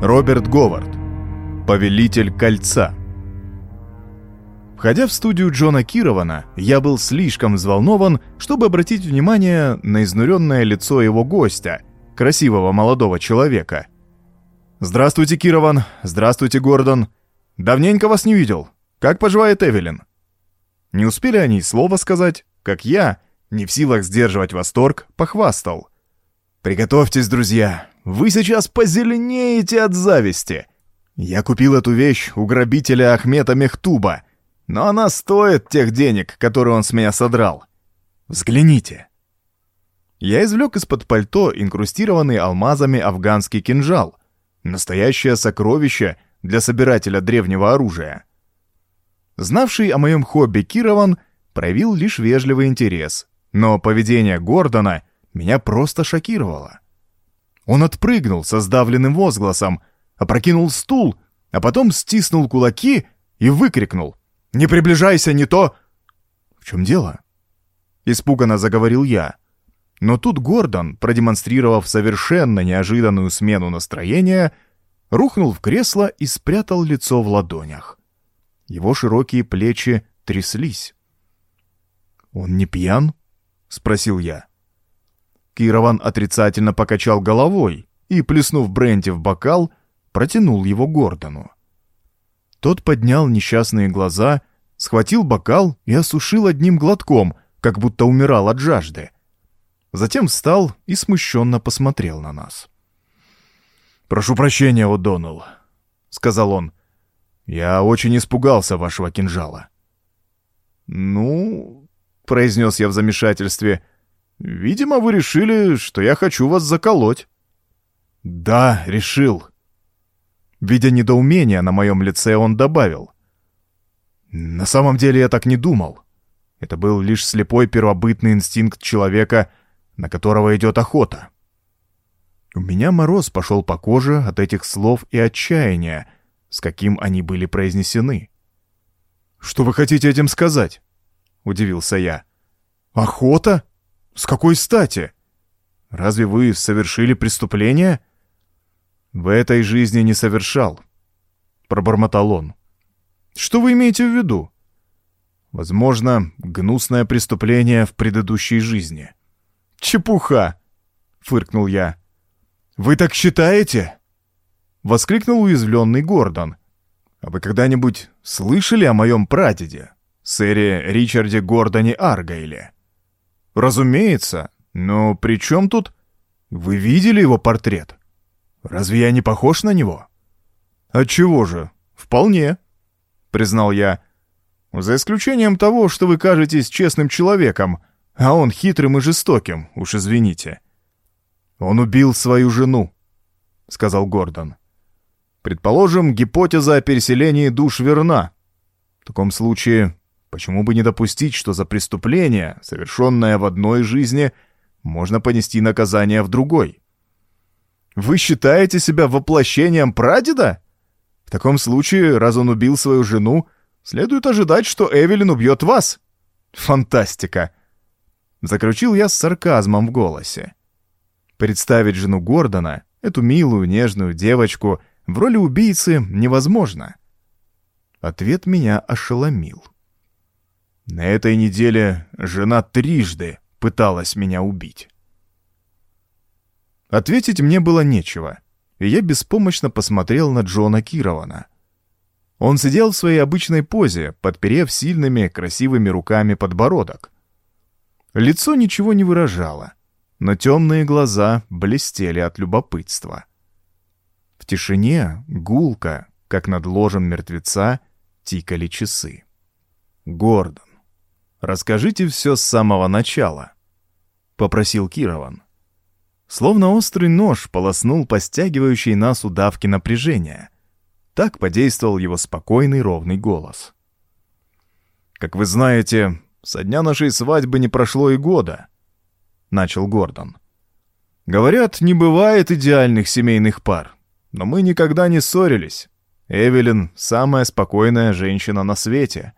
Роберт Говард. Повелитель кольца. Входя в студию Джона Кирована, я был слишком взволнован, чтобы обратить внимание на изнуренное лицо его гостя, красивого молодого человека. «Здравствуйте, Кирован. Здравствуйте, Гордон. Давненько вас не видел. Как поживает Эвелин?» Не успели они слова сказать, как я, не в силах сдерживать восторг, похвастал. «Приготовьтесь, друзья, вы сейчас позеленеете от зависти. Я купил эту вещь у грабителя Ахмета Мехтуба, но она стоит тех денег, которые он с меня содрал. Взгляните. Я извлек из-под пальто инкрустированный алмазами афганский кинжал. Настоящее сокровище для собирателя древнего оружия. Знавший о моем хобби Кирован проявил лишь вежливый интерес, но поведение Гордона меня просто шокировало. Он отпрыгнул со сдавленным возгласом, опрокинул стул, а потом стиснул кулаки и выкрикнул. «Не приближайся, не то!» «В чем дело?» Испуганно заговорил я. Но тут Гордон, продемонстрировав совершенно неожиданную смену настроения, рухнул в кресло и спрятал лицо в ладонях. Его широкие плечи тряслись. «Он не пьян?» — спросил я. Кирован отрицательно покачал головой и, плеснув бренди в бокал, протянул его Гордону. Тот поднял несчастные глаза, схватил бокал и осушил одним глотком, как будто умирал от жажды. Затем встал и смущенно посмотрел на нас. «Прошу прощения, О'Доннелл», — сказал он. «Я очень испугался вашего кинжала». «Ну...» — произнес я в замешательстве. Видимо, вы решили, что я хочу вас заколоть. Да, решил. Видя недоумение на моем лице, он добавил. На самом деле я так не думал. Это был лишь слепой первобытный инстинкт человека, на которого идет охота. У меня мороз пошел по коже от этих слов и отчаяния, с каким они были произнесены. «Что вы хотите этим сказать?» — удивился я. «Охота?» С какой стати? Разве вы совершили преступление? В этой жизни не совершал, пробормотал он. Что вы имеете в виду? Возможно, гнусное преступление в предыдущей жизни. Чепуха, фыркнул я. Вы так считаете? воскликнул уязвленный Гордон. А вы когда-нибудь слышали о моем прадеде, сэре Ричарде Гордоне Аргайле? Разумеется, но при чем тут... Вы видели его портрет? Разве я не похож на него? Отчего же? Вполне, признал я. За исключением того, что вы кажетесь честным человеком, а он хитрым и жестоким, уж извините. Он убил свою жену, сказал Гордон. Предположим, гипотеза о переселении душ верна. В таком случае Почему бы не допустить, что за преступление, совершенное в одной жизни, можно понести наказание в другой? Вы считаете себя воплощением прадеда? В таком случае, раз он убил свою жену, следует ожидать, что Эвелин убьет вас. Фантастика! Заключил я с сарказмом в голосе. Представить жену Гордона, эту милую, нежную девочку, в роли убийцы невозможно. Ответ меня ошеломил. На этой неделе жена трижды пыталась меня убить. Ответить мне было нечего, и я беспомощно посмотрел на Джона Кирована. Он сидел в своей обычной позе, подперев сильными, красивыми руками подбородок. Лицо ничего не выражало, но темные глаза блестели от любопытства. В тишине, гулко, как над ложем мертвеца, тикали часы. Гордон. «Расскажите все с самого начала», — попросил Кирован. Словно острый нож полоснул по стягивающей нас удавке напряжения. Так подействовал его спокойный ровный голос. «Как вы знаете, со дня нашей свадьбы не прошло и года», — начал Гордон. «Говорят, не бывает идеальных семейных пар, но мы никогда не ссорились. Эвелин — самая спокойная женщина на свете».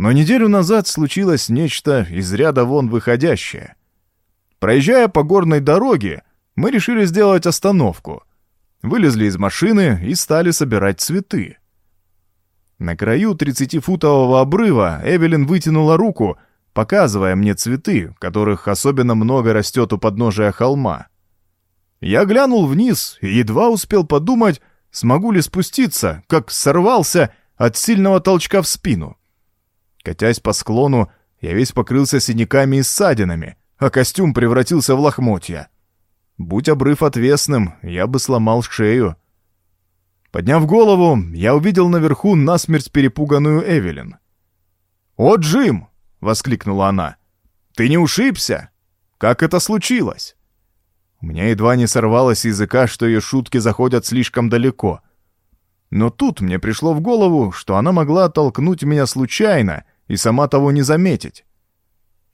Но неделю назад случилось нечто из ряда вон выходящее. Проезжая по горной дороге, мы решили сделать остановку. вылезли из машины и стали собирать цветы. На краю 30-футового обрыва Эвелин вытянула руку, показывая мне цветы, которых особенно много растет у подножия холма. Я глянул вниз и едва успел подумать, смогу ли спуститься, как сорвался от сильного толчка в спину. Катясь по склону, я весь покрылся синяками и ссадинами, а костюм превратился в лохмотья. Будь обрыв отвесным, я бы сломал шею. Подняв голову, я увидел наверху насмерть перепуганную Эвелин. «О, Джим!» — воскликнула она. «Ты не ушибся? Как это случилось?» У меня едва не сорвалось языка, что ее шутки заходят слишком далеко. Но тут мне пришло в голову, что она могла оттолкнуть меня случайно и сама того не заметить.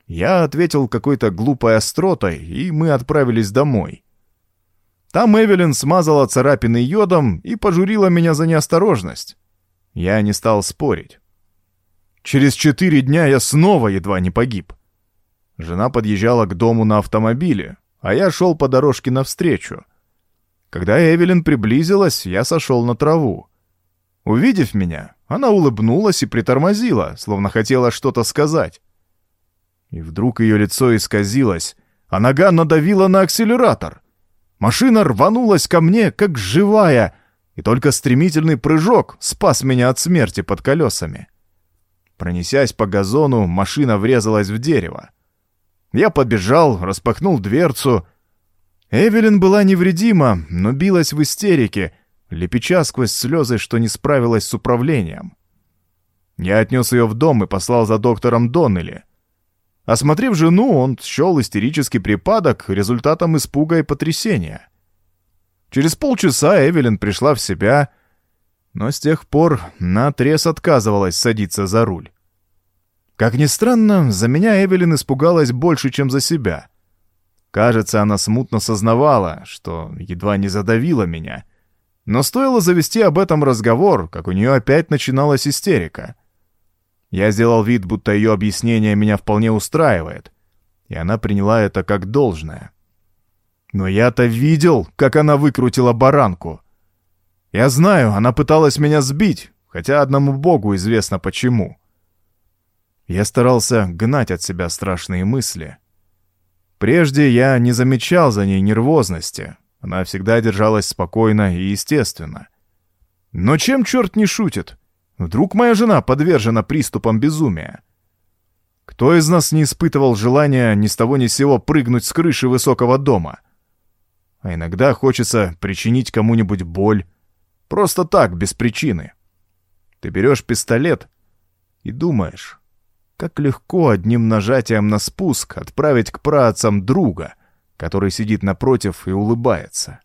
Я ответил какой-то глупой остротой, и мы отправились домой. Там Эвелин смазала царапины йодом и пожурила меня за неосторожность. Я не стал спорить. Через четыре дня я снова едва не погиб. Жена подъезжала к дому на автомобиле, а я шел по дорожке навстречу. Когда Эвелин приблизилась, я сошел на траву. Увидев меня, она улыбнулась и притормозила, словно хотела что-то сказать. И вдруг ее лицо исказилось, а нога надавила на акселератор. Машина рванулась ко мне, как живая, и только стремительный прыжок спас меня от смерти под колесами. Пронесясь по газону, машина врезалась в дерево. Я побежал, распахнул дверцу. Эвелин была невредима, но билась в истерике, лепеча сквозь слезы, что не справилась с управлением. Я отнес ее в дом и послал за доктором Доннелли. Осмотрев жену, он счел истерический припадок результатом испуга и потрясения. Через полчаса Эвелин пришла в себя, но с тех пор наотрез отказывалась садиться за руль. Как ни странно, за меня Эвелин испугалась больше, чем за себя. Кажется, она смутно сознавала, что едва не задавила меня. Но стоило завести об этом разговор, как у нее опять начиналась истерика — я сделал вид, будто ее объяснение меня вполне устраивает, и она приняла это как должное. Но я-то видел, как она выкрутила баранку. Я знаю, она пыталась меня сбить, хотя одному богу известно почему. Я старался гнать от себя страшные мысли. Прежде я не замечал за ней нервозности. Она всегда держалась спокойно и естественно. Но чем черт не шутит? Вдруг моя жена подвержена приступам безумия? Кто из нас не испытывал желания ни с того ни с сего прыгнуть с крыши высокого дома? А иногда хочется причинить кому-нибудь боль. Просто так, без причины. Ты берешь пистолет и думаешь, как легко одним нажатием на спуск отправить к праотцам друга, который сидит напротив и улыбается.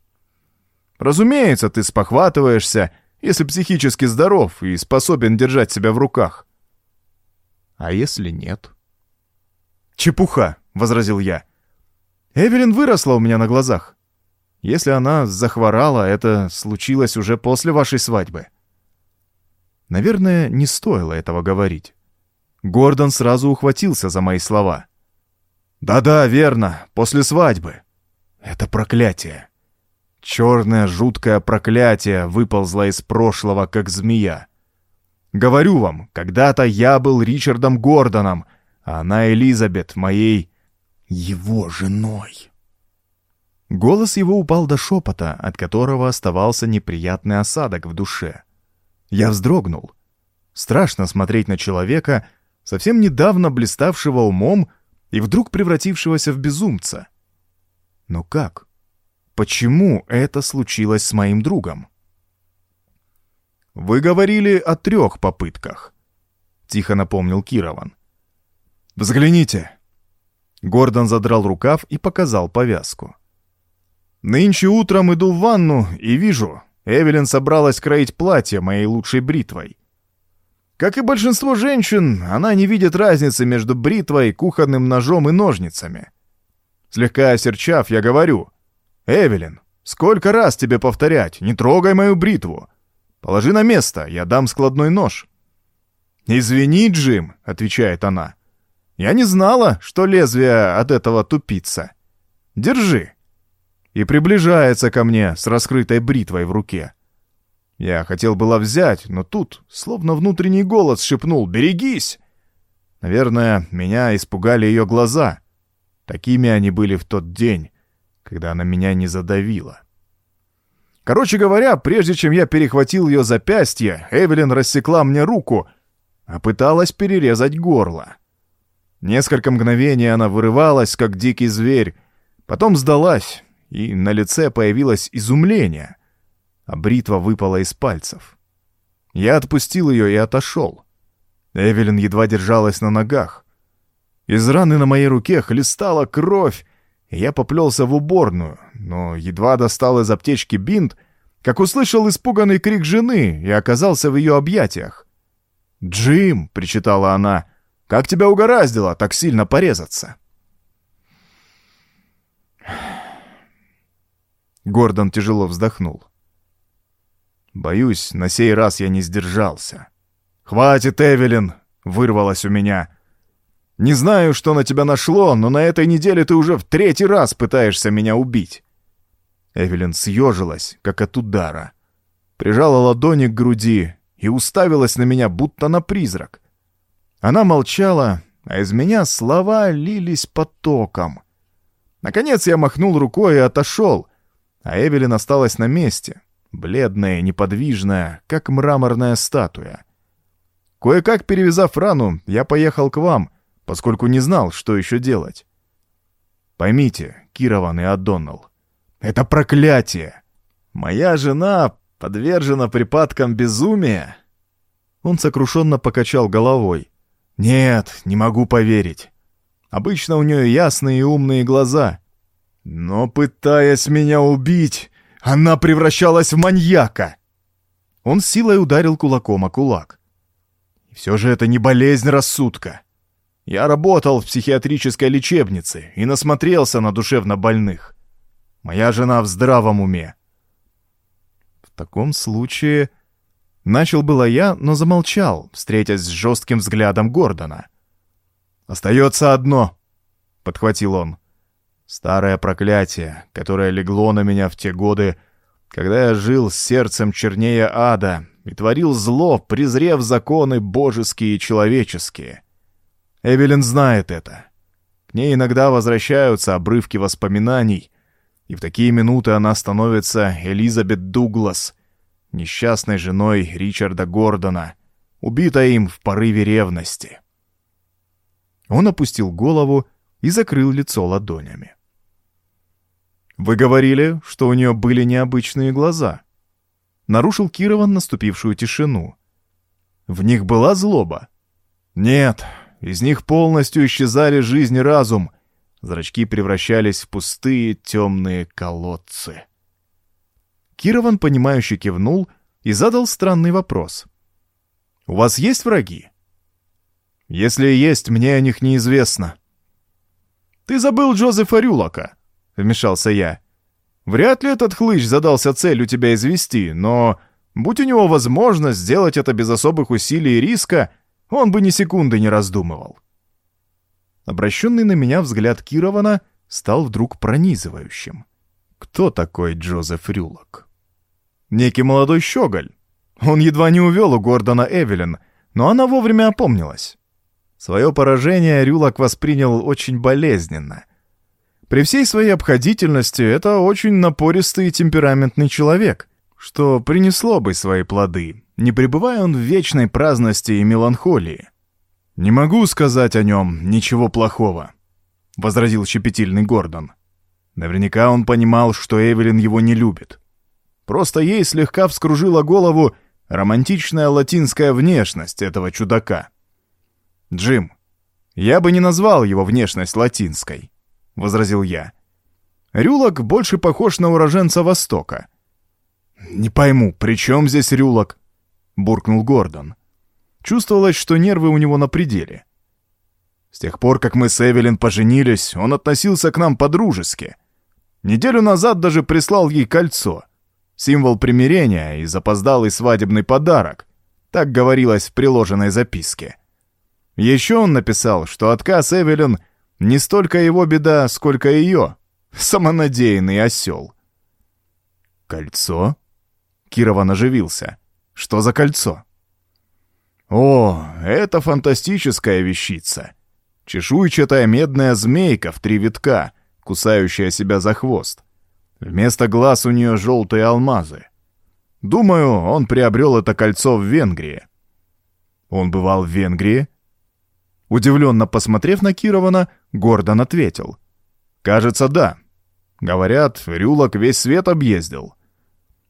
Разумеется, ты спохватываешься если психически здоров и способен держать себя в руках. А если нет? «Чепуха!» — возразил я. «Эвелин выросла у меня на глазах. Если она захворала, это случилось уже после вашей свадьбы». Наверное, не стоило этого говорить. Гордон сразу ухватился за мои слова. «Да-да, верно, после свадьбы. Это проклятие. Черное жуткое проклятие выползло из прошлого, как змея. Говорю вам, когда-то я был Ричардом Гордоном, а она Элизабет, моей... его женой. Голос его упал до шепота, от которого оставался неприятный осадок в душе. Я вздрогнул. Страшно смотреть на человека, совсем недавно блиставшего умом и вдруг превратившегося в безумца. Но как? почему это случилось с моим другом. «Вы говорили о трех попытках», — тихо напомнил Кирован. «Взгляните». Гордон задрал рукав и показал повязку. «Нынче утром иду в ванну и вижу, Эвелин собралась кроить платье моей лучшей бритвой. Как и большинство женщин, она не видит разницы между бритвой, кухонным ножом и ножницами. Слегка осерчав, я говорю, «Эвелин, сколько раз тебе повторять, не трогай мою бритву. Положи на место, я дам складной нож». «Извини, Джим», — отвечает она. «Я не знала, что лезвие от этого тупица. Держи». и приближается ко мне с раскрытой бритвой в руке. Я хотел было взять, но тут, словно внутренний голос шепнул «Берегись!». Наверное, меня испугали ее глаза. Такими они были в тот день, когда она меня не задавила. Короче говоря, прежде чем я перехватил ее запястье, Эвелин рассекла мне руку, а пыталась перерезать горло. Несколько мгновений она вырывалась, как дикий зверь, потом сдалась, и на лице появилось изумление, а бритва выпала из пальцев. Я отпустил ее и отошел. Эвелин едва держалась на ногах. Из раны на моей руке хлестала кровь, и я поплелся в уборную, но едва достал из аптечки бинт, как услышал испуганный крик жены и оказался в ее объятиях. «Джим!» — причитала она. «Как тебя угораздило так сильно порезаться?» Гордон тяжело вздохнул. «Боюсь, на сей раз я не сдержался». «Хватит, Эвелин!» — вырвалось у меня. «Не знаю, что на тебя нашло, но на этой неделе ты уже в третий раз пытаешься меня убить». Эвелин съежилась, как от удара. Прижала ладони к груди и уставилась на меня, будто на призрак. Она молчала, а из меня слова лились потоком. Наконец я махнул рукой и отошел, а Эвелин осталась на месте, бледная неподвижная, как мраморная статуя. Кое-как перевязав рану, я поехал к вам, поскольку не знал, что еще делать. Поймите, Кирован и Аддоннелл, это проклятие! Моя жена подвержена припадкам безумия?» Он сокрушенно покачал головой. «Нет, не могу поверить. Обычно у нее ясные и умные глаза. Но, пытаясь меня убить, она превращалась в маньяка!» Он силой ударил кулаком о кулак. Все же это не болезнь рассудка. Я работал в психиатрической лечебнице и насмотрелся на душевно больных. Моя жена в здравом уме. В таком случае... Начал было я, но замолчал, встретясь с жестким взглядом Гордона. «Остается одно», — подхватил он. «Старое проклятие, которое легло на меня в те годы, когда я жил с сердцем чернее ада и творил зло, презрев законы божеские и человеческие. Эвелин знает это. К ней иногда возвращаются обрывки воспоминаний, и в такие минуты она становится Элизабет Дуглас, несчастной женой Ричарда Гордона, убитой им в порыве ревности. Он опустил голову и закрыл лицо ладонями. «Вы говорили, что у нее были необычные глаза», — нарушил Кирован наступившую тишину. «В них была злоба?» «Нет, из них полностью исчезали жизнь и разум», Зрачки превращались в пустые темные колодцы. Кирован, понимающе кивнул и задал странный вопрос. «У вас есть враги?» «Если есть, мне о них неизвестно». «Ты забыл Джозефа Рюлока», — вмешался я. «Вряд ли этот хлыщ задался целью тебя извести, но, будь у него возможность сделать это без особых усилий и риска, он бы ни секунды не раздумывал». Обращенный на меня взгляд Кирована стал вдруг пронизывающим. Кто такой Джозеф Рюлок? Некий молодой щеголь. Он едва не увел у Гордона Эвелин, но она вовремя опомнилась. Свое поражение Рюлок воспринял очень болезненно. При всей своей обходительности это очень напористый и темпераментный человек, что принесло бы свои плоды, не пребывая он в вечной праздности и меланхолии. «Не могу сказать о нем ничего плохого», — возразил щепетильный Гордон. Наверняка он понимал, что Эвелин его не любит. Просто ей слегка вскружила голову романтичная латинская внешность этого чудака. «Джим, я бы не назвал его внешность латинской», — возразил я. «Рюлок больше похож на уроженца Востока». «Не пойму, при чем здесь Рюлок?» — буркнул Гордон. Чувствовалось, что нервы у него на пределе. С тех пор, как мы с Эвелин поженились, он относился к нам по-дружески. Неделю назад даже прислал ей кольцо. Символ примирения и запоздалый свадебный подарок. Так говорилось в приложенной записке. Еще он написал, что отказ Эвелин не столько его беда, сколько ее. Самонадеянный осел. Кольцо? Кирован оживился. Что за кольцо? О, это фантастическая вещица. Чешуйчатая медная змейка в три витка, кусающая себя за хвост. Вместо глаз у нее желтые алмазы. Думаю, он приобрел это кольцо в Венгрии. Он бывал в Венгрии? Удивленно посмотрев на Кирована, Гордон ответил. «Кажется, да. Говорят, Рюлок весь свет объездил.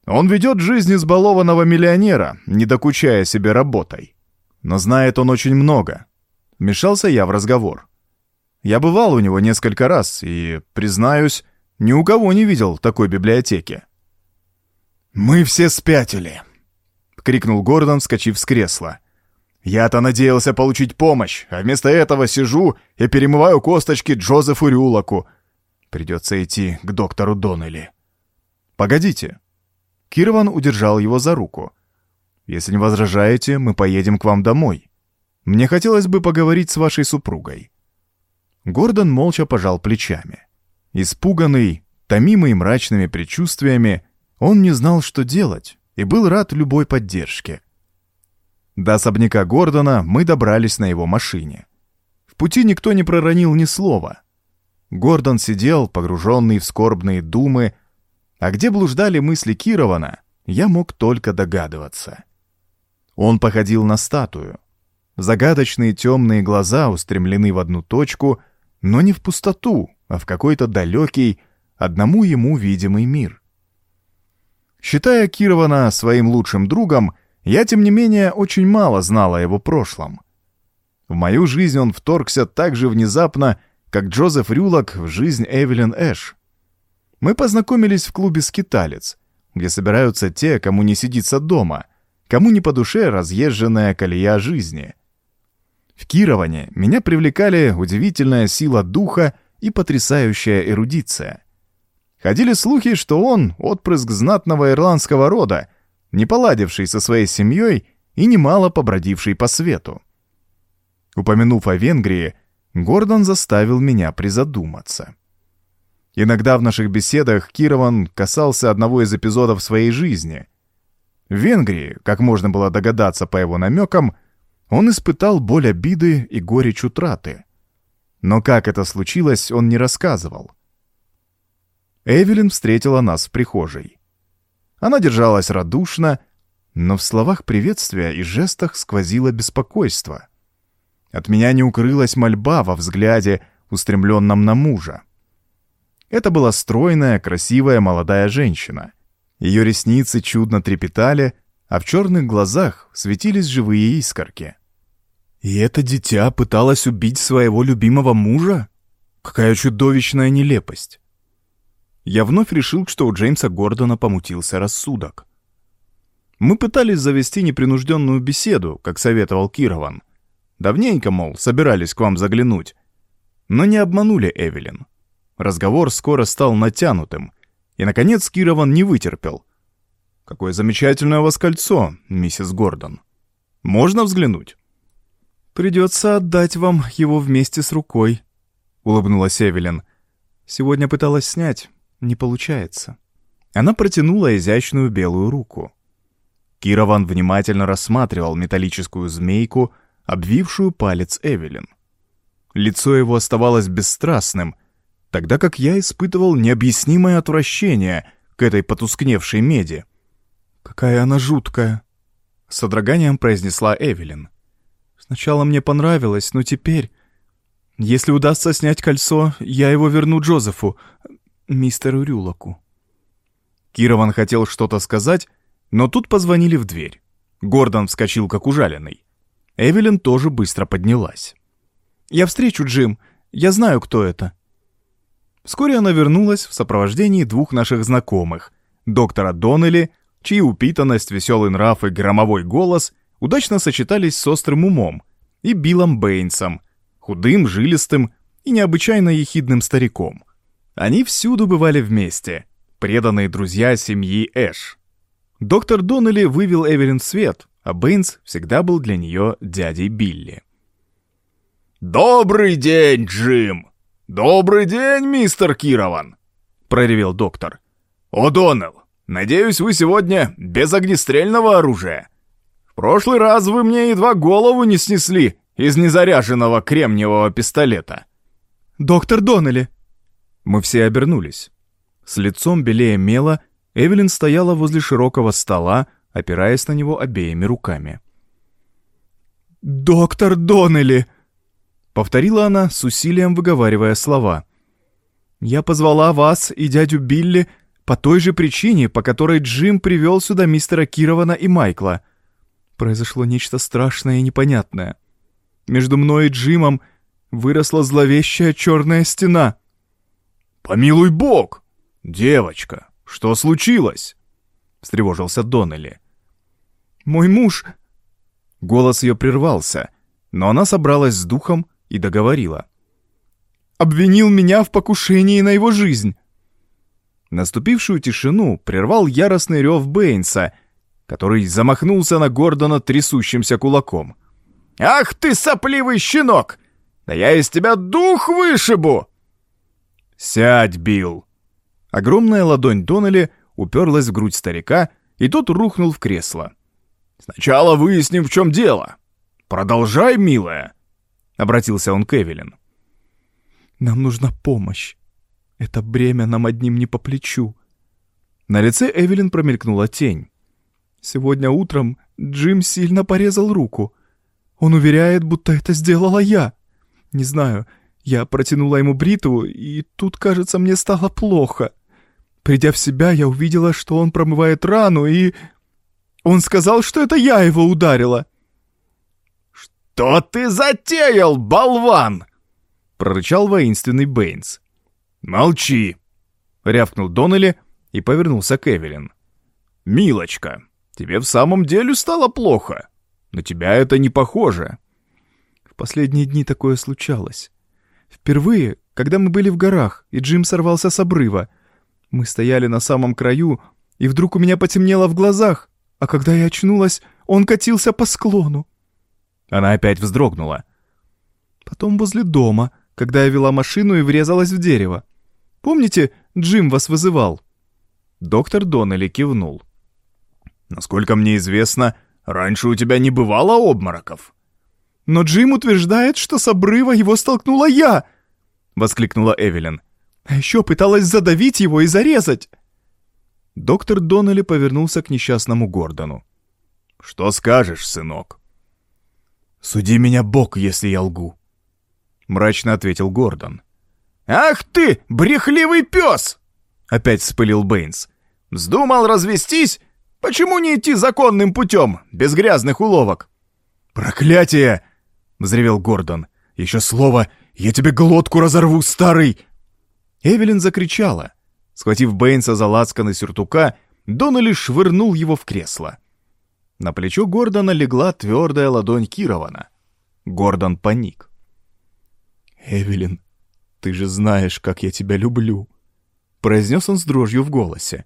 Он ведет жизнь избалованного миллионера, не докучая себе работой. Но знает он очень много. Мешался я в разговор. Я бывал у него несколько раз и, признаюсь, ни у кого не видел такой библиотеки. «Мы все спятили!» — крикнул Гордон, вскочив с кресла. «Я-то надеялся получить помощь, а вместо этого сижу и перемываю косточки Джозефу Рюлоку. Придется идти к доктору Доннелли». «Погодите». Кирован удержал его за руку. «Если не возражаете, мы поедем к вам домой. Мне хотелось бы поговорить с вашей супругой». Гордон молча пожал плечами. Испуганный, томимый мрачными предчувствиями, он не знал, что делать, и был рад любой поддержке. До особняка Гордона мы добрались на его машине. В пути никто не проронил ни слова. Гордон сидел, погруженный в скорбные думы, а где блуждали мысли Кирована, я мог только догадываться. Он походил на статую. Загадочные темные глаза устремлены в одну точку, но не в пустоту, а в какой-то далекий, одному ему видимый мир. Считая Кирована своим лучшим другом, я, тем не менее, очень мало знал о его прошлом. В мою жизнь он вторгся так же внезапно, как Джозеф Рюлок в жизнь Эвелин Эш. Мы познакомились в клубе «Скиталец», где собираются те, кому не сидится дома, кому не по душе разъезженная колея жизни. В Кироване меня привлекали удивительная сила духа и потрясающая эрудиция — Ходили слухи, что он — отпрыск знатного ирландского рода, не поладивший со своей семьей и немало побродивший по свету. Упомянув о Венгрии, Гордон заставил меня призадуматься. Иногда в наших беседах Кирован касался одного из эпизодов своей жизни. В Венгрии, как можно было догадаться по его намекам, он испытал боль обиды и горечь утраты. Но как это случилось, он не рассказывал — Эвелин встретила нас в прихожей. Она держалась радушно, но в словах приветствия и жестах сквозило беспокойство. От меня не укрылась мольба во взгляде, устремленном на мужа. Это была стройная, красивая молодая женщина. Ее ресницы чудно трепетали, а в черных глазах светились живые искорки. И это дитя пыталось убить своего любимого мужа? Какая чудовищная нелепость! Я вновь решил, что у Джеймса Гордона помутился рассудок. Мы пытались завести непринужденную беседу, как советовал Кирован. Давненько, мол, собирались к вам заглянуть. Но не обманули Эвелин. Разговор скоро стал натянутым, и, наконец, Кирован не вытерпел. «Какое замечательное у вас кольцо, миссис Гордон. Можно взглянуть?» «Придется отдать вам его вместе с рукой», — улыбнулась Эвелин. «Сегодня пыталась снять, не получается. Она протянула изящную белую руку. Кирован внимательно рассматривал металлическую змейку, обвившую палец Эвелин. Лицо его оставалось бесстрастным, тогда как я испытывал необъяснимое отвращение к этой потускневшей меди. «Какая она жуткая!» — содроганием произнесла Эвелин. «Сначала мне понравилось, но теперь...» Если удастся снять кольцо, я его верну Джозефу, мистеру Рюлоку». Кирован хотел что-то сказать, но тут позвонили в дверь. Гордон вскочил как ужаленный. Эвелин тоже быстро поднялась. «Я встречу Джим. Я знаю, кто это». Вскоре она вернулась в сопровождении двух наших знакомых, доктора Доннелли, чьи упитанность, веселый нрав и громовой голос удачно сочетались с острым умом, и Биллом Бэйнсом, худым, жилистым и необычайно ехидным стариком — они всюду бывали вместе, преданные друзья семьи Эш. Доктор Доннелли вывел Эвелин в свет, а Бэйнс всегда был для нее дядей Билли. «Добрый день, Джим! Добрый день, мистер Кирован! проревел доктор. «О'Доннелл, надеюсь, вы сегодня без огнестрельного оружия. В прошлый раз вы мне едва голову не снесли из незаряженного кремниевого пистолета». «Доктор Доннелли!» Мы все обернулись. С лицом белее мела Эвелин стояла возле широкого стола, опираясь на него обеими руками. «Доктор Доннелли!» — повторила она, с усилием выговаривая слова. «Я позвала вас и дядю Билли по той же причине, по которой Джим привел сюда мистера Кирована и Майкла. Произошло нечто страшное и непонятное. Между мной и Джимом выросла зловещая черная стена». «Помилуй бог! Девочка, что случилось?» — встревожился Доннелли. «Мой муж...» Голос ее прервался, но она собралась с духом и договорила. «Обвинил меня в покушении на его жизнь!» Наступившую тишину прервал яростный рев Бэйнса, который замахнулся на Гордона трясущимся кулаком. «Ах ты, сопливый щенок! Да я из тебя дух вышибу!» «Сядь, Билл!» Огромная ладонь Доннелли уперлась в грудь старика, и тот рухнул в кресло. «Сначала выясним, в чем дело. Продолжай, милая!» — обратился он к Эвелин. «Нам нужна помощь. Это бремя нам одним не по плечу». На лице Эвелин промелькнула тень. «Сегодня утром Джим сильно порезал руку. Он уверяет, будто это сделала я. Не знаю, я протянула ему бритву, и тут, кажется, мне стало плохо. Придя в себя, я увидела, что он промывает рану, и... Он сказал, что это я его ударила. «Что ты затеял, болван?» — прорычал воинственный Бэйнс. «Молчи!» — рявкнул Доннелли и повернулся к Эвелин. «Милочка, тебе в самом деле стало плохо. На тебя это не похоже». В последние дни такое случалось. Впервые, когда мы были в горах, и Джим сорвался с обрыва. Мы стояли на самом краю, и вдруг у меня потемнело в глазах, а когда я очнулась, он катился по склону. Она опять вздрогнула. Потом возле дома, когда я вела машину и врезалась в дерево. Помните, Джим вас вызывал?» Доктор Доннелли кивнул. «Насколько мне известно, раньше у тебя не бывало обмороков». «Но Джим утверждает, что с обрыва его столкнула я!» — воскликнула Эвелин. «А еще пыталась задавить его и зарезать!» Доктор Доннелли повернулся к несчастному Гордону. «Что скажешь, сынок?» «Суди меня, Бог, если я лгу», — мрачно ответил Гордон. «Ах ты, брехливый пес!» — опять вспылил Бэйнс. «Вздумал развестись? Почему не идти законным путем, без грязных уловок?» «Проклятие!» — взревел Гордон. «Еще слово, я тебе глотку разорву, старый!» Эвелин закричала. Схватив Бэйнса за лацканы сюртука, Доннелли швырнул его в кресло. На плечо Гордона легла твердая ладонь Кирована. Гордон паник. «Эвелин, ты же знаешь, как я тебя люблю», — произнес он с дрожью в голосе.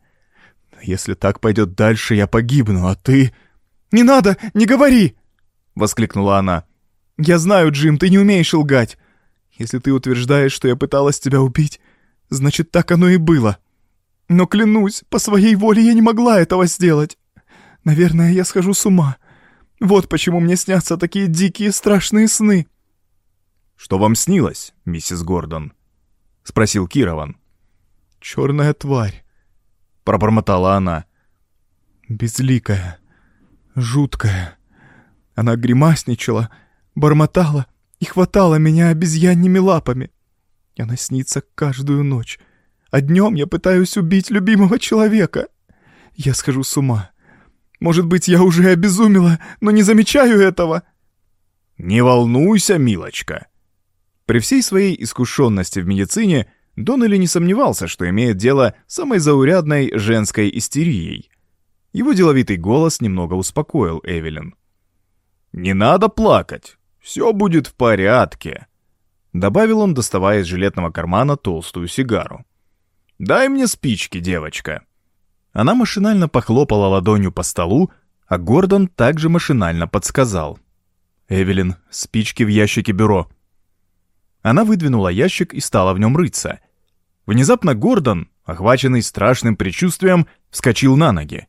«Если так пойдет дальше, я погибну, а ты...» «Не надо, не говори!» — воскликнула она. «Я знаю, Джим, ты не умеешь лгать. Если ты утверждаешь, что я пыталась тебя убить, значит, так оно и было. Но клянусь, по своей воле я не могла этого сделать. Наверное, я схожу с ума. Вот почему мне снятся такие дикие страшные сны». «Что вам снилось, миссис Гордон?» — спросил Кирован. «Черная тварь», — пробормотала она. «Безликая, жуткая». Она гримасничала, бормотала и хватала меня обезьянными лапами. Она снится каждую ночь. А днем я пытаюсь убить любимого человека. Я схожу с ума. Может быть, я уже обезумела, но не замечаю этого. Не волнуйся, милочка. При всей своей искушенности в медицине Доннелли не сомневался, что имеет дело с самой заурядной женской истерией. Его деловитый голос немного успокоил Эвелин. «Не надо плакать. Все будет в порядке», — добавил он, доставая из жилетного кармана толстую сигару. «Дай мне спички, девочка». Она машинально похлопала ладонью по столу, а Гордон также машинально подсказал. «Эвелин, спички в ящике бюро». Она выдвинула ящик и стала в нем рыться. Внезапно Гордон, охваченный страшным предчувствием, вскочил на ноги.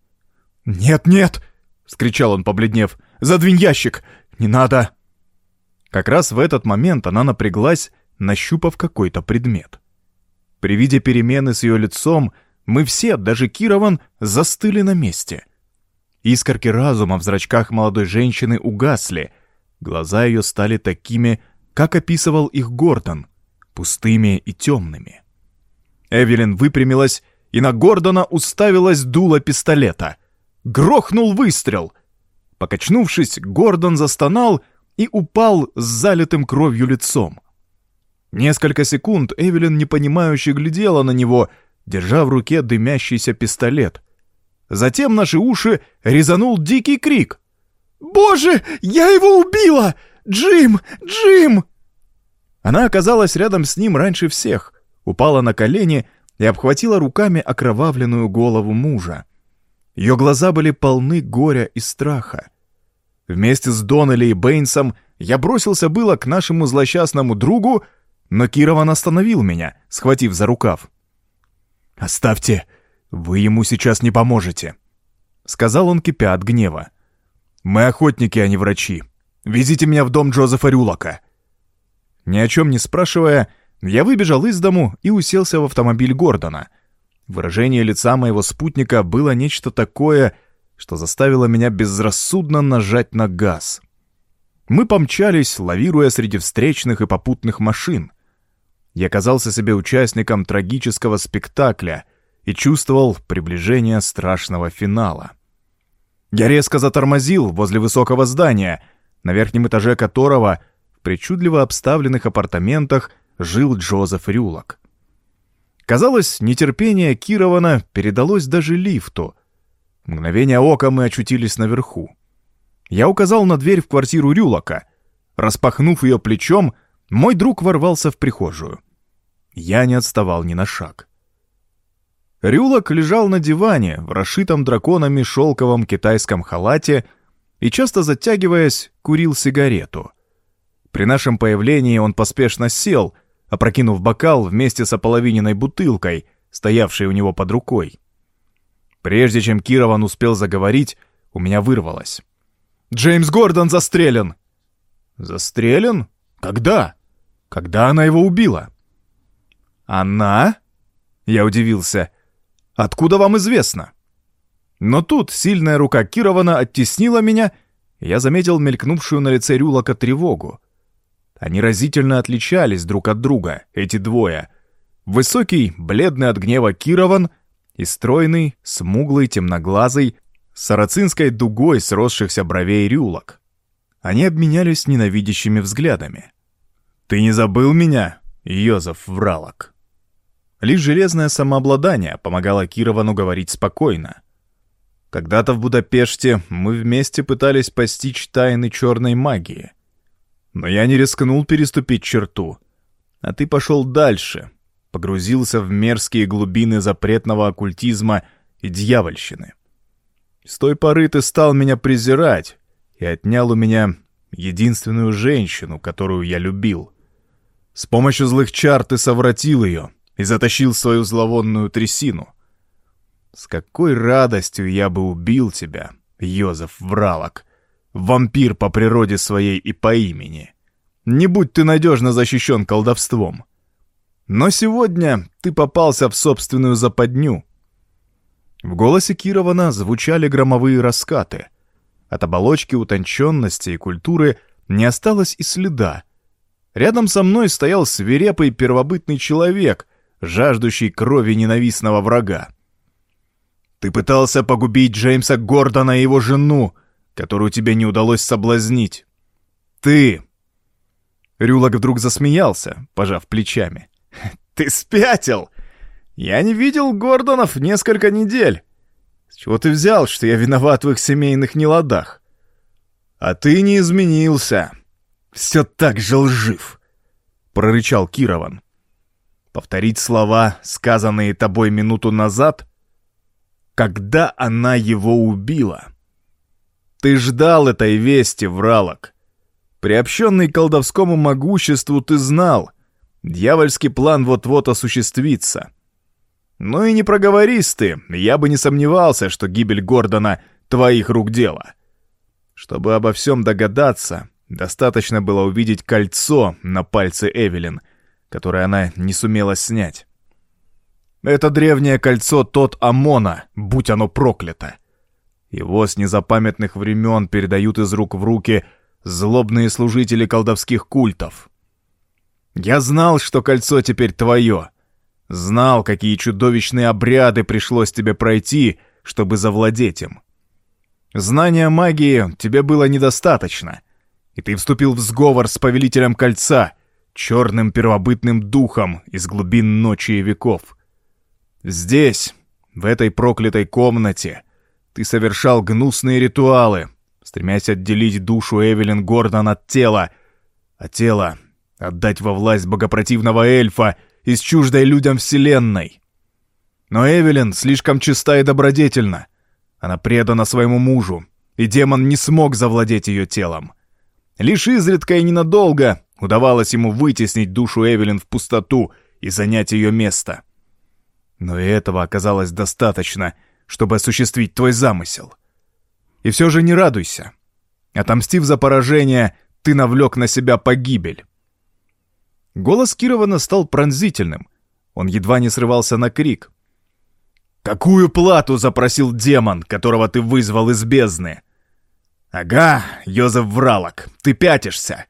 «Нет, нет!» — вскричал он, побледнев. «Задвинь ящик! Не надо!» Как раз в этот момент она напряглась, нащупав какой-то предмет. При виде перемены с ее лицом мы все, даже Кирован, застыли на месте. Искорки разума в зрачках молодой женщины угасли, глаза ее стали такими, как описывал их Гордон, пустыми и темными. Эвелин выпрямилась, и на Гордона уставилась дуло пистолета. Грохнул выстрел. Покачнувшись, Гордон застонал и упал с залитым кровью лицом. Несколько секунд Эвелин непонимающе глядела на него, держа в руке дымящийся пистолет. Затем наши уши резанул дикий крик. «Боже, я его убила! Джим! Джим!» Она оказалась рядом с ним раньше всех, упала на колени и обхватила руками окровавленную голову мужа. Ее глаза были полны горя и страха. Вместе с Доннелли и Бэйнсом я бросился было к нашему злосчастному другу, но Кирован остановил меня, схватив за рукав. «Оставьте, вы ему сейчас не поможете», — сказал он, кипя от гнева. «Мы охотники, а не врачи. Везите меня в дом Джозефа Рюлока». Ни о чем не спрашивая, я выбежал из дому и уселся в автомобиль Гордона. Выражение лица моего спутника было нечто такое, что заставило меня безрассудно нажать на газ. Мы помчались, лавируя среди встречных и попутных машин. Я казался себе участником трагического спектакля и чувствовал приближение страшного финала. Я резко затормозил возле высокого здания, на верхнем этаже которого — причудливо обставленных апартаментах жил Джозеф Рюлок. Казалось, нетерпение Кирована передалось даже лифту. Мгновение ока мы очутились наверху. Я указал на дверь в квартиру Рюлока. Распахнув ее плечом, мой друг ворвался в прихожую. Я не отставал ни на шаг. Рюлок лежал на диване в расшитом драконами шелковом китайском халате и, часто затягиваясь, курил сигарету. При нашем появлении он поспешно сел, опрокинув бокал вместе с ополовиненной бутылкой, стоявшей у него под рукой. Прежде чем Кирован успел заговорить, у меня вырвалось. «Джеймс Гордон застрелен!» «Застрелен? Когда? Когда она его убила?» «Она?» Я удивился. «Откуда вам известно?» Но тут сильная рука Кирована оттеснила меня, и я заметил мелькнувшую на лице Рюлока тревогу. Они разительно отличались друг от друга, эти двое. Высокий, бледный от гнева Кирован и стройный, смуглый, темноглазый, с сарацинской дугой сросшихся бровей рюлок. Они обменялись ненавидящими взглядами. «Ты не забыл меня, Йозеф Вралок?» Лишь железное самообладание помогало Кировану говорить спокойно. Когда-то в Будапеште мы вместе пытались постичь тайны черной магии. Но я не рискнул переступить черту. А ты пошел дальше, погрузился в мерзкие глубины запретного оккультизма и дьявольщины. С той поры ты стал меня презирать и отнял у меня единственную женщину, которую я любил. С помощью злых чар ты совратил ее и затащил свою зловонную трясину. С какой радостью я бы убил тебя, Йозеф Вралок, вампир по природе своей и по имени. Не будь ты надежно защищен колдовством. Но сегодня ты попался в собственную западню. В голосе Кирована звучали громовые раскаты. От оболочки утонченности и культуры не осталось и следа. Рядом со мной стоял свирепый первобытный человек, жаждущий крови ненавистного врага. Ты пытался погубить Джеймса Гордона и его жену, которую тебе не удалось соблазнить. Ты!» Рюлок вдруг засмеялся, пожав плечами. «Ты спятил! Я не видел Гордонов несколько недель. С чего ты взял, что я виноват в их семейных неладах? А ты не изменился. Все так же лжив!» Прорычал Кирован. Повторить слова, сказанные тобой минуту назад, когда она его убила. Ты ждал этой вести, вралок. Приобщенный к колдовскому могуществу ты знал. Дьявольский план вот-вот осуществится. Ну и не проговорись ты, я бы не сомневался, что гибель Гордона — твоих рук дело. Чтобы обо всем догадаться, достаточно было увидеть кольцо на пальце Эвелин, которое она не сумела снять. Это древнее кольцо тот Амона, будь оно проклято. Его с незапамятных времен передают из рук в руки злобные служители колдовских культов. Я знал, что кольцо теперь твое. Знал, какие чудовищные обряды пришлось тебе пройти, чтобы завладеть им. Знания магии тебе было недостаточно, и ты вступил в сговор с повелителем кольца, черным первобытным духом из глубин ночи и веков. Здесь, в этой проклятой комнате, ты совершал гнусные ритуалы, стремясь отделить душу Эвелин Гордон от тела, а тело отдать во власть богопротивного эльфа из чуждой людям вселенной. Но Эвелин слишком чиста и добродетельна. Она предана своему мужу, и демон не смог завладеть ее телом. Лишь изредка и ненадолго удавалось ему вытеснить душу Эвелин в пустоту и занять ее место. Но и этого оказалось достаточно, чтобы осуществить твой замысел. И все же не радуйся. Отомстив за поражение, ты навлек на себя погибель. Голос Кирована стал пронзительным. Он едва не срывался на крик. «Какую плату запросил демон, которого ты вызвал из бездны?» «Ага, Йозеф Вралок, ты пятишься.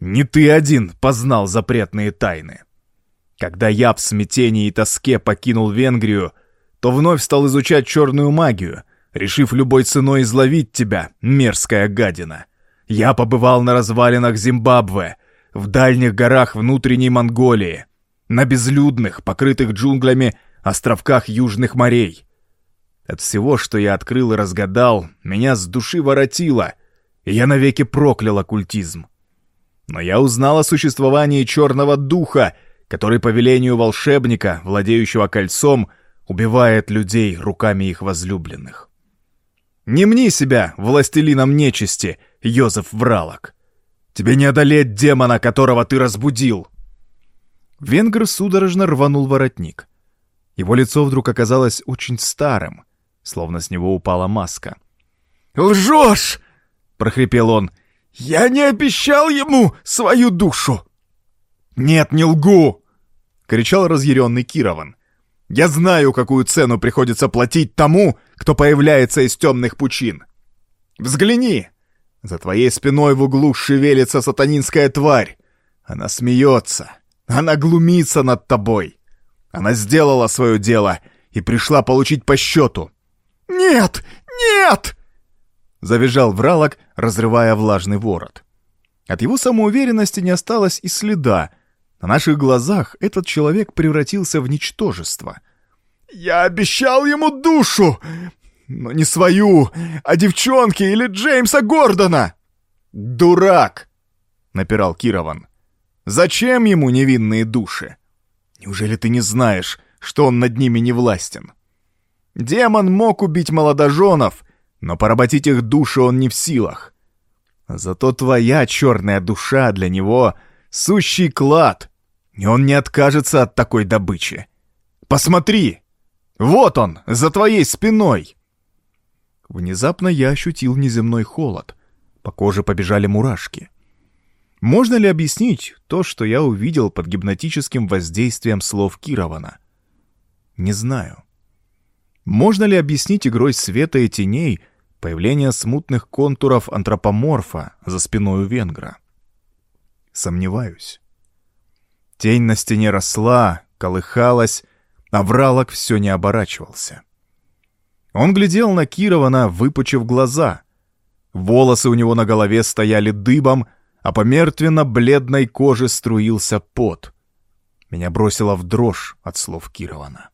Не ты один познал запретные тайны. Когда я в смятении и тоске покинул Венгрию, то вновь стал изучать черную магию, решив любой ценой изловить тебя, мерзкая гадина. Я побывал на развалинах Зимбабве, в дальних горах внутренней Монголии, на безлюдных, покрытых джунглями островках южных морей. От всего, что я открыл и разгадал, меня с души воротило, и я навеки проклял оккультизм. Но я узнал о существовании черного духа, который по велению волшебника, владеющего кольцом, убивает людей руками их возлюбленных. Не мни себя властелином нечисти, Йозеф Вралок. Тебе не одолеть демона, которого ты разбудил!» Венгр судорожно рванул воротник. Его лицо вдруг оказалось очень старым, словно с него упала маска. «Лжешь!» — прохрипел он. «Я не обещал ему свою душу!» «Нет, не лгу!» — кричал разъяренный Кирован. «Я знаю, какую цену приходится платить тому, кто появляется из темных пучин. Взгляни! За твоей спиной в углу шевелится сатанинская тварь. Она смеется. Она глумится над тобой. Она сделала свое дело и пришла получить по счету. «Нет! Нет!» Завизжал Вралок, разрывая влажный ворот. От его самоуверенности не осталось и следа. На наших глазах этот человек превратился в ничтожество. «Я обещал ему душу! Но не свою, а девчонки или Джеймса Гордона!» «Дурак!» — напирал Кирован. «Зачем ему невинные души? Неужели ты не знаешь, что он над ними не властен? Демон мог убить молодоженов, но поработить их души он не в силах. Зато твоя черная душа для него — сущий клад, и он не откажется от такой добычи. Посмотри! Вот он, за твоей спиной!» Внезапно я ощутил неземной холод. По коже побежали мурашки. Можно ли объяснить то, что я увидел под гипнотическим воздействием слов Кирована? Не знаю. Можно ли объяснить игрой света и теней появление смутных контуров антропоморфа за спиной у венгра? Сомневаюсь. Тень на стене росла, колыхалась, а вралок все не оборачивался. Он глядел на Кирована, выпучив глаза. Волосы у него на голове стояли дыбом, а по мертвенно-бледной коже струился пот. Меня бросило в дрожь от слов Кирована.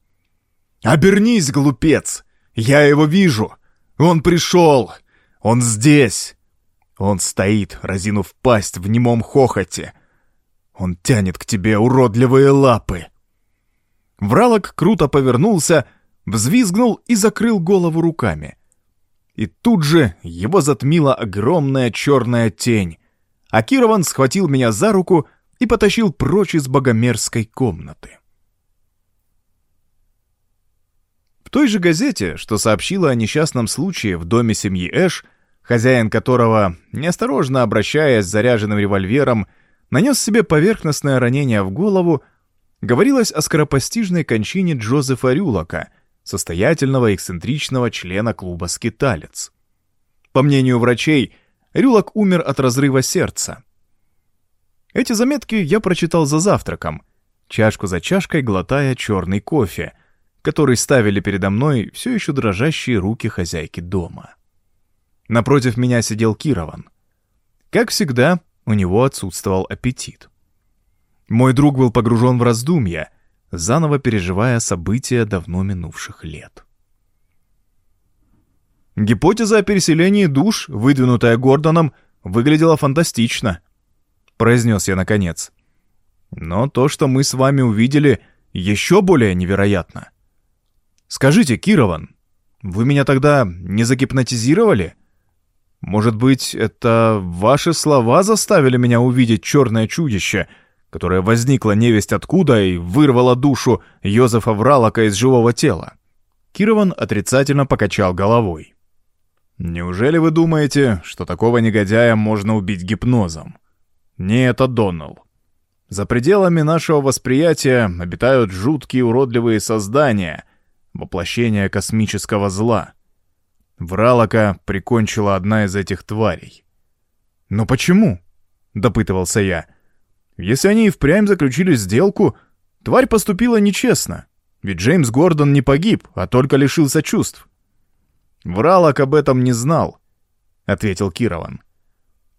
«Обернись, глупец! Я его вижу! Он пришел! Он здесь! Он стоит, разинув пасть в немом хохоте! Он тянет к тебе уродливые лапы!» Вралок круто повернулся, взвизгнул и закрыл голову руками. И тут же его затмила огромная черная тень, а Кирован схватил меня за руку и потащил прочь из богомерзкой комнаты. В той же газете, что сообщила о несчастном случае в доме семьи Эш, хозяин которого, неосторожно обращаясь с заряженным револьвером, нанес себе поверхностное ранение в голову, говорилось о скоропостижной кончине Джозефа Рюлока, состоятельного эксцентричного члена клуба «Скиталец». По мнению врачей, Рюлок умер от разрыва сердца. Эти заметки я прочитал за завтраком, чашку за чашкой глотая черный кофе, который ставили передо мной все еще дрожащие руки хозяйки дома. Напротив меня сидел Кирован. Как всегда, у него отсутствовал аппетит. Мой друг был погружен в раздумья, заново переживая события давно минувших лет. Гипотеза о переселении душ, выдвинутая Гордоном, выглядела фантастично, произнес я наконец. Но то, что мы с вами увидели, еще более невероятно. Скажите, Кирован, вы меня тогда не загипнотизировали? Может быть, это ваши слова заставили меня увидеть черное чудище, которое возникло невесть откуда и вырвало душу Йозефа Вралока из живого тела? Кирован отрицательно покачал головой. «Неужели вы думаете, что такого негодяя можно убить гипнозом? Не это Доннелл. За пределами нашего восприятия обитают жуткие уродливые создания, воплощение космического зла. Вралока прикончила одна из этих тварей. «Но почему?» — допытывался я. «Если они и впрямь заключили сделку, тварь поступила нечестно, ведь Джеймс Гордон не погиб, а только лишился чувств. Вралок об этом не знал, ответил Кирован.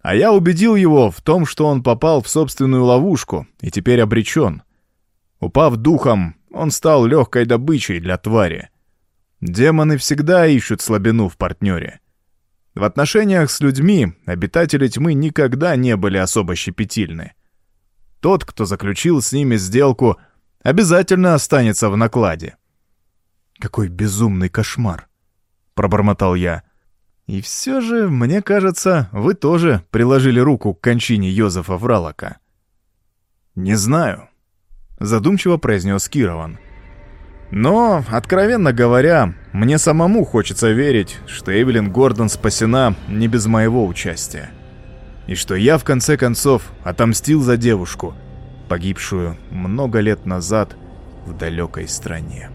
А я убедил его в том, что он попал в собственную ловушку и теперь обречен. Упав духом, он стал легкой добычей для твари. Демоны всегда ищут слабину в партнере. В отношениях с людьми обитатели тьмы никогда не были особо щепетильны. Тот, кто заключил с ними сделку, обязательно останется в накладе. Какой безумный кошмар пробормотал я. И все же, мне кажется, вы тоже приложили руку к кончине Йозефа Вралока. Не знаю, задумчиво произнес Кирован. Но, откровенно говоря, мне самому хочется верить, что Эвелин Гордон спасена не без моего участия. И что я, в конце концов, отомстил за девушку, погибшую много лет назад в далекой стране.